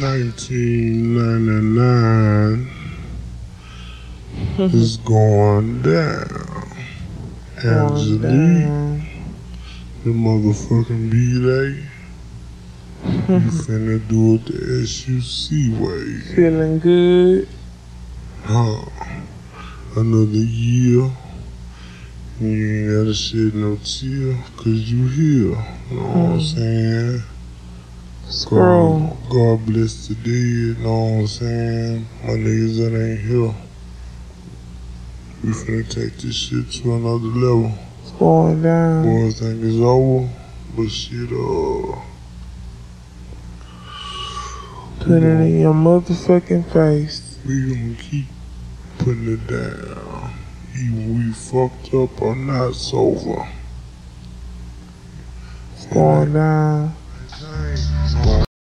1999 is going down. Angelique, the motherfucking B-Day. you finna do it the SUC way. Feeling good. Huh. Another year. You ain't gotta shed no tear, cause you here. You know what I'm hmm. saying? Scroll. God, bless the dead, you know what I'm saying? My niggas that ain't here. We finna take this shit to another level. It's going down. Boys think it's over, but shit, uh, Put it in your motherfucking face. we gonna keep putting it down. Even we fucked up or not sober. It's going down.